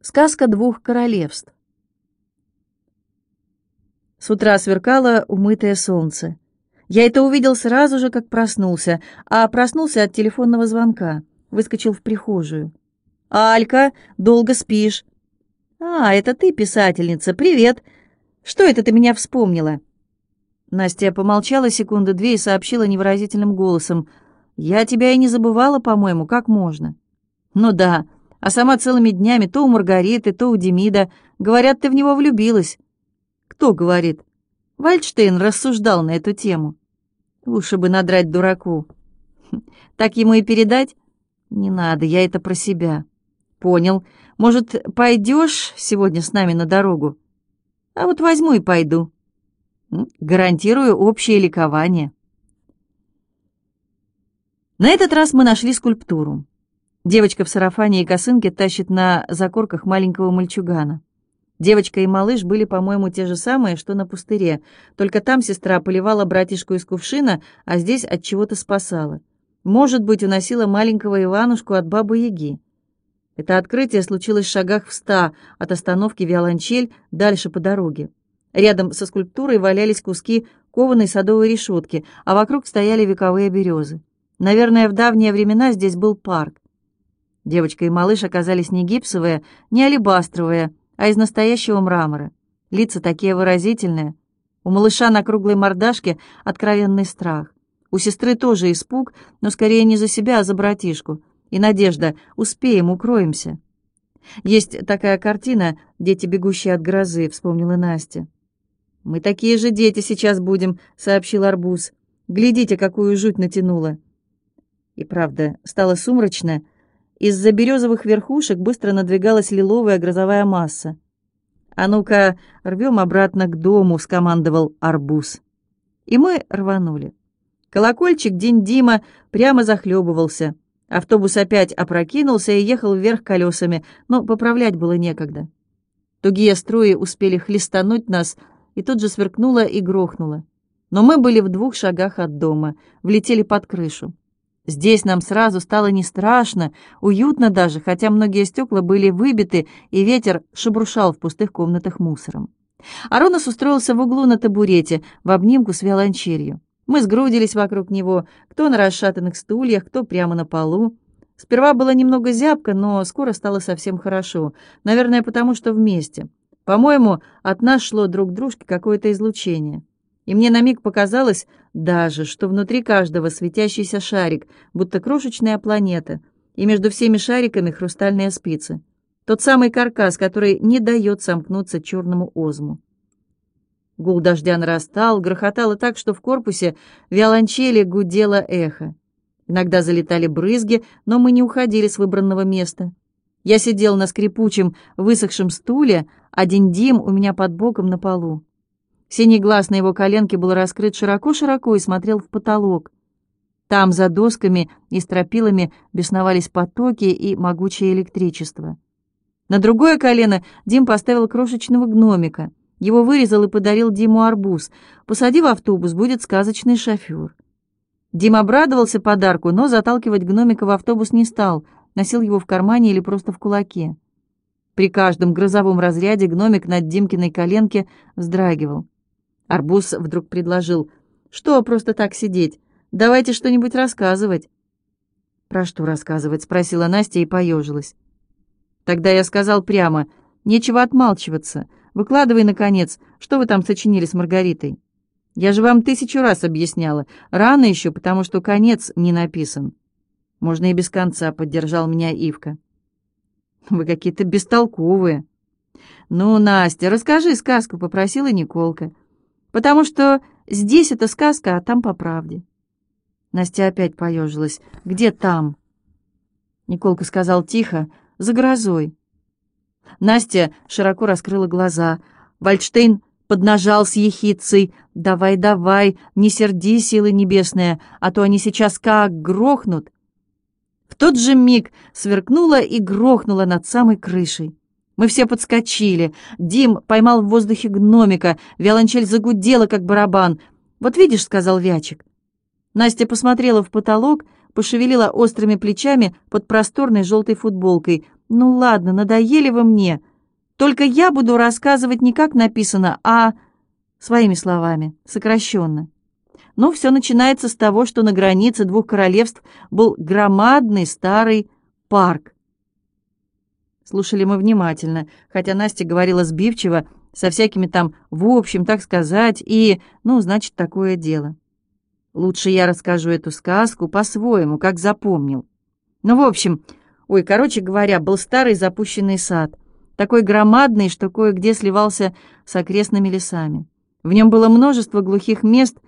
Сказка двух королевств. С утра сверкало умытое солнце. Я это увидел сразу же, как проснулся, а проснулся от телефонного звонка. Выскочил в прихожую. «Алька, долго спишь?» «А, это ты, писательница, привет! Что это ты меня вспомнила?» Настя помолчала секунды две и сообщила невыразительным голосом. «Я тебя и не забывала, по-моему, как можно?» «Ну да, а сама целыми днями то у Маргариты, то у Демида. Говорят, ты в него влюбилась. Кто говорит? Вальдштейн рассуждал на эту тему. Лучше бы надрать дураку. Так ему и передать? Не надо, я это про себя. Понял. Может, пойдешь сегодня с нами на дорогу? А вот возьму и пойду. Гарантирую общее ликование. На этот раз мы нашли скульптуру. Девочка в сарафане и косынке тащит на закорках маленького мальчугана. Девочка и малыш были, по-моему, те же самые, что на пустыре, только там сестра поливала братишку из кувшина, а здесь от чего-то спасала. Может быть, уносила маленького Иванушку от бабы-яги. Это открытие случилось в шагах в ста от остановки «Виолончель» дальше по дороге. Рядом со скульптурой валялись куски кованой садовой решетки, а вокруг стояли вековые березы. Наверное, в давние времена здесь был парк. Девочка и малыш оказались не гипсовые, не алебастровые, а из настоящего мрамора. Лица такие выразительные. У малыша на круглой мордашке откровенный страх. У сестры тоже испуг, но скорее не за себя, а за братишку. И надежда «Успеем, укроемся». «Есть такая картина «Дети, бегущие от грозы», — вспомнила Настя. «Мы такие же дети сейчас будем», — сообщил Арбуз. «Глядите, какую жуть натянула». И правда, стало сумрачно, — из-за березовых верхушек быстро надвигалась лиловая грозовая масса. «А ну-ка, рвем обратно к дому», — скомандовал арбуз. И мы рванули. Колокольчик День Дима прямо захлебывался. Автобус опять опрокинулся и ехал вверх колесами, но поправлять было некогда. Тугие струи успели хлестануть нас, и тут же сверкнуло и грохнуло. Но мы были в двух шагах от дома, влетели под крышу. Здесь нам сразу стало не страшно, уютно даже, хотя многие стекла были выбиты, и ветер шебрушал в пустых комнатах мусором. Аронос устроился в углу на табурете, в обнимку с виолончелью. Мы сгрудились вокруг него, кто на расшатанных стульях, кто прямо на полу. Сперва было немного зябко, но скоро стало совсем хорошо. Наверное, потому что вместе. По-моему, от нас шло друг к дружке какое-то излучение и мне на миг показалось даже, что внутри каждого светящийся шарик, будто крошечная планета, и между всеми шариками хрустальные спицы. Тот самый каркас, который не дает сомкнуться черному озму. Гул дождя нарастал, грохотало так, что в корпусе виолончели гудело эхо. Иногда залетали брызги, но мы не уходили с выбранного места. Я сидел на скрипучем, высохшем стуле, один Дим у меня под боком на полу. Синий глаз на его коленке был раскрыт широко-широко и смотрел в потолок. Там, за досками и стропилами, бесновались потоки и могучее электричество. На другое колено Дим поставил крошечного гномика. Его вырезал и подарил Диму арбуз. Посади в автобус, будет сказочный шофер. Дим обрадовался подарку, но заталкивать гномика в автобус не стал, носил его в кармане или просто в кулаке. При каждом грозовом разряде гномик над Димкиной коленке вздрагивал. Арбуз вдруг предложил. «Что просто так сидеть? Давайте что-нибудь рассказывать». «Про что рассказывать?» — спросила Настя и поежилась. Тогда я сказал прямо. «Нечего отмалчиваться. Выкладывай, наконец, что вы там сочинили с Маргаритой». «Я же вам тысячу раз объясняла. Рано еще, потому что конец не написан». «Можно и без конца», — поддержал меня Ивка. «Вы какие-то бестолковые». «Ну, Настя, расскажи сказку», — попросила Николка потому что здесь это сказка, а там по правде. Настя опять поежилась. «Где там?» Николка сказал тихо, «За грозой». Настя широко раскрыла глаза. Вальдштейн поднажал с ехицей. «Давай, давай, не серди, силы небесные, а то они сейчас как грохнут». В тот же миг сверкнула и грохнула над самой крышей. Мы все подскочили. Дим поймал в воздухе гномика. Виолончель загудела, как барабан. «Вот видишь», — сказал Вячик. Настя посмотрела в потолок, пошевелила острыми плечами под просторной желтой футболкой. «Ну ладно, надоели вы мне. Только я буду рассказывать не как написано, а своими словами, сокращенно. Но все начинается с того, что на границе двух королевств был громадный старый парк. Слушали мы внимательно, хотя Настя говорила сбивчиво, со всякими там «в общем», так сказать, и, ну, значит, такое дело. Лучше я расскажу эту сказку по-своему, как запомнил. Ну, в общем, ой, короче говоря, был старый запущенный сад, такой громадный, что кое-где сливался с окрестными лесами. В нем было множество глухих мест,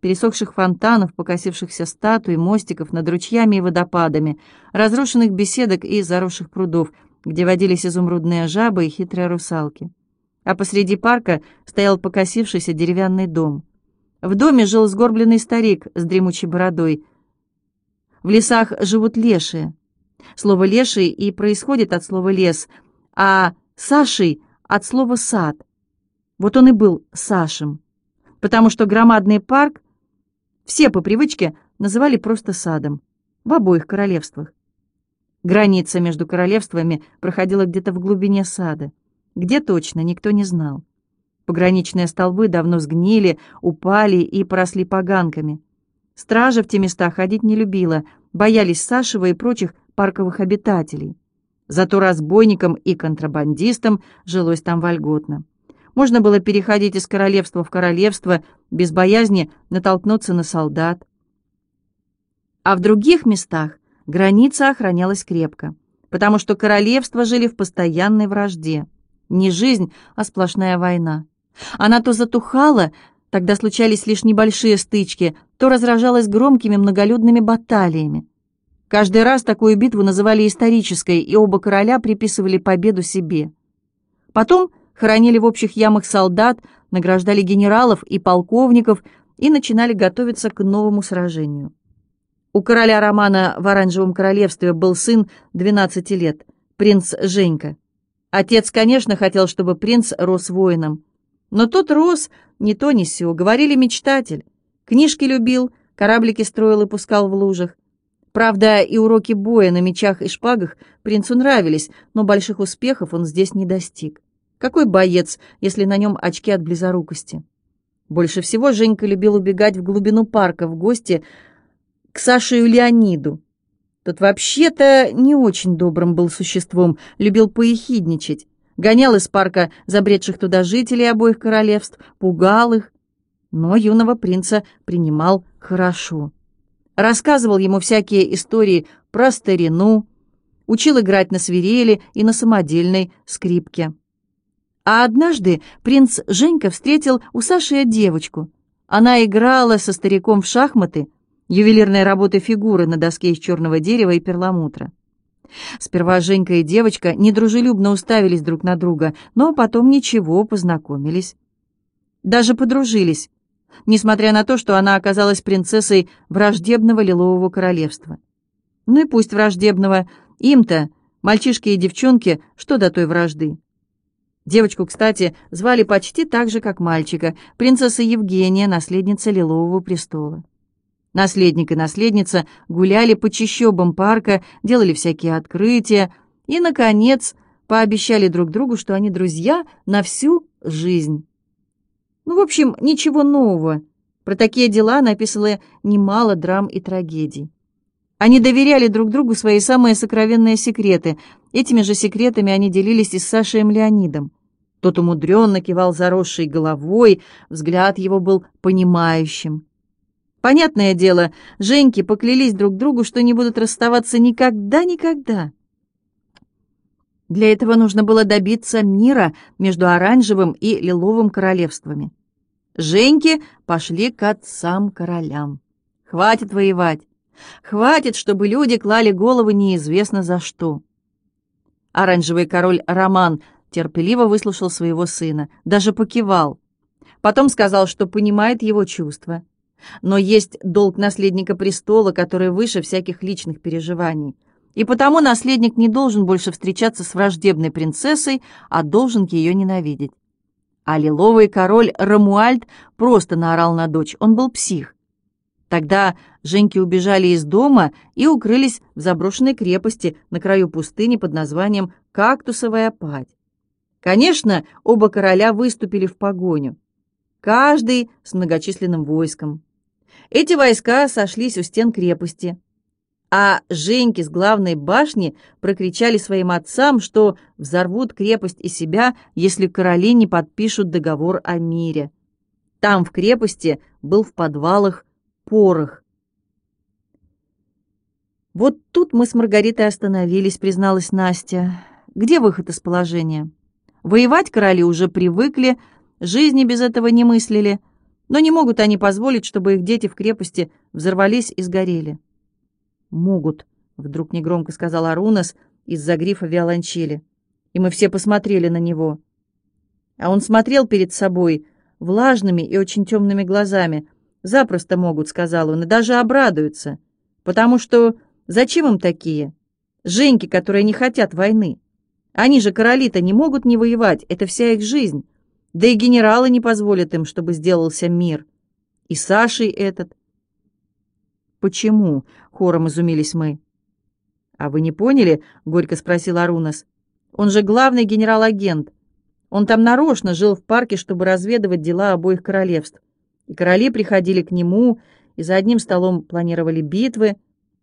пересохших фонтанов, покосившихся статуй, мостиков над ручьями и водопадами, разрушенных беседок и заросших прудов, где водились изумрудные жабы и хитрые русалки. А посреди парка стоял покосившийся деревянный дом. В доме жил сгорбленный старик с дремучей бородой. В лесах живут лешие. Слово «леший» и происходит от слова «лес», а «саший» — от слова «сад». Вот он и был Сашем, потому что громадный парк все по привычке называли просто садом в обоих королевствах. Граница между королевствами проходила где-то в глубине сада. Где точно, никто не знал. Пограничные столбы давно сгнили, упали и поросли поганками. Стража в те места ходить не любила, боялись Сашева и прочих парковых обитателей. Зато разбойникам и контрабандистам жилось там вольготно. Можно было переходить из королевства в королевство без боязни натолкнуться на солдат. А в других местах граница охранялась крепко, потому что королевства жили в постоянной вражде. Не жизнь, а сплошная война. Она то затухала, тогда случались лишь небольшие стычки, то разражалась громкими многолюдными баталиями. Каждый раз такую битву называли исторической, и оба короля приписывали победу себе. Потом хоронили в общих ямах солдат, награждали генералов и полковников и начинали готовиться к новому сражению. У короля Романа в Оранжевом королевстве был сын 12 лет, принц Женька. Отец, конечно, хотел, чтобы принц рос воином. Но тот рос не то ни сё, говорили мечтатель. Книжки любил, кораблики строил и пускал в лужах. Правда, и уроки боя на мечах и шпагах принцу нравились, но больших успехов он здесь не достиг. Какой боец, если на нем очки от близорукости? Больше всего Женька любил убегать в глубину парка в гости к Саше и Леониду. Тот вообще-то не очень добрым был существом, любил поехидничать. Гонял из парка забредших туда жителей обоих королевств, пугал их. Но юного принца принимал хорошо. Рассказывал ему всякие истории про старину, учил играть на свирели и на самодельной скрипке. А однажды принц Женька встретил у Саши девочку. Она играла со стариком в шахматы, ювелирной работы фигуры на доске из черного дерева и перламутра. Сперва Женька и девочка недружелюбно уставились друг на друга, но потом ничего, познакомились. Даже подружились, несмотря на то, что она оказалась принцессой враждебного лилового королевства. Ну и пусть враждебного, им-то, мальчишки и девчонки, что до той вражды. Девочку, кстати, звали почти так же, как мальчика, принцесса Евгения, наследница Лилового престола. Наследник и наследница гуляли по чащобам парка, делали всякие открытия и, наконец, пообещали друг другу, что они друзья на всю жизнь. Ну, в общем, ничего нового. Про такие дела написано немало драм и трагедий. Они доверяли друг другу свои самые сокровенные секреты. Этими же секретами они делились и с Сашей Леонидом. Тот умудренно кивал заросшей головой, взгляд его был понимающим. Понятное дело, Женьки поклялись друг другу, что не будут расставаться никогда-никогда. Для этого нужно было добиться мира между оранжевым и лиловым королевствами. Женьки пошли к отцам-королям. Хватит воевать. Хватит, чтобы люди клали головы неизвестно за что. Оранжевый король Роман терпеливо выслушал своего сына, даже покивал. Потом сказал, что понимает его чувства. Но есть долг наследника престола, который выше всяких личных переживаний. И потому наследник не должен больше встречаться с враждебной принцессой, а должен ее ненавидеть. А лиловый король Рамуальд просто наорал на дочь, он был псих. Тогда Женьки убежали из дома и укрылись в заброшенной крепости на краю пустыни под названием «Кактусовая падь». Конечно, оба короля выступили в погоню, каждый с многочисленным войском. Эти войска сошлись у стен крепости, а Женьки с главной башни прокричали своим отцам, что взорвут крепость и себя, если короли не подпишут договор о мире. Там, в крепости, был в подвалах порох. «Вот тут мы с Маргаритой остановились», — призналась Настя. «Где выход из положения? Воевать короли уже привыкли, жизни без этого не мыслили, но не могут они позволить, чтобы их дети в крепости взорвались и сгорели». «Могут», — вдруг негромко сказал Арунас из-за грифа виолончели. И мы все посмотрели на него. А он смотрел перед собой влажными и очень темными глазами. «Запросто могут», — сказал он, — «и даже обрадуются. Потому что зачем им такие? Женьки, которые не хотят войны. Они же, короли-то, не могут не воевать, это вся их жизнь. Да и генералы не позволят им, чтобы сделался мир. И Сашей этот, «Почему?» — хором изумились мы. «А вы не поняли?» — горько спросил Арунас. «Он же главный генерал-агент. Он там нарочно жил в парке, чтобы разведывать дела обоих королевств. И короли приходили к нему, и за одним столом планировали битвы.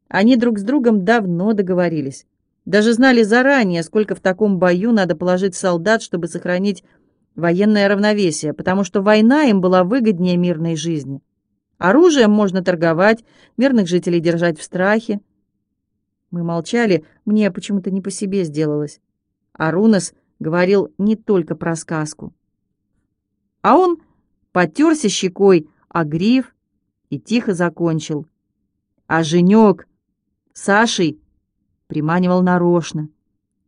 Они друг с другом давно договорились. Даже знали заранее, сколько в таком бою надо положить солдат, чтобы сохранить военное равновесие, потому что война им была выгоднее мирной жизни. Оружием можно торговать, мирных жителей держать в страхе. Мы молчали, мне почему-то не по себе сделалось. Арунас говорил не только про сказку. А он потерся щекой о гриф и тихо закончил. А женек Сашей приманивал нарочно,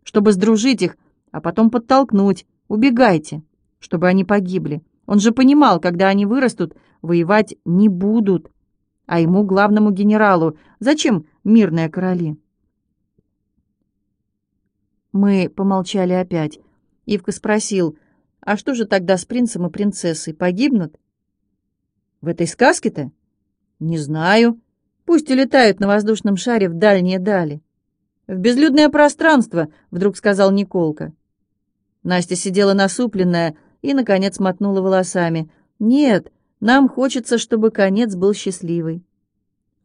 чтобы сдружить их, а потом подтолкнуть. Убегайте, чтобы они погибли. Он же понимал, когда они вырастут, воевать не будут. А ему, главному генералу, зачем мирные короли? Мы помолчали опять. Ивка спросил, а что же тогда с принцем и принцессой, погибнут? В этой сказке-то? Не знаю. Пусть улетают на воздушном шаре в дальние дали. В безлюдное пространство, вдруг сказал Николка. Настя сидела насупленная и, наконец, мотнула волосами. Нет, нам хочется, чтобы конец был счастливый.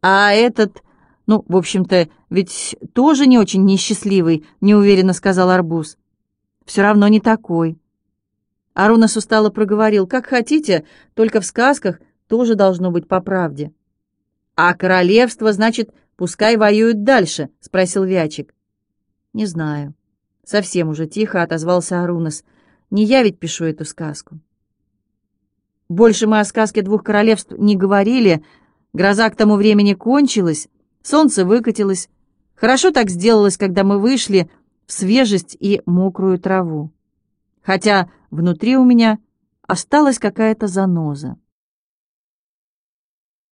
А этот, ну, в общем-то, ведь тоже не очень несчастливый, неуверенно сказал Арбуз. Все равно не такой. Арунас устало проговорил, как хотите, только в сказках тоже должно быть по правде. А королевство, значит, пускай воюют дальше, спросил Вячик. Не знаю. Совсем уже тихо отозвался Арунас. Не я ведь пишу эту сказку. Больше мы о сказке двух королевств не говорили. Гроза к тому времени кончилась, солнце выкатилось. Хорошо так сделалось, когда мы вышли в свежесть и мокрую траву. Хотя внутри у меня осталась какая-то заноза.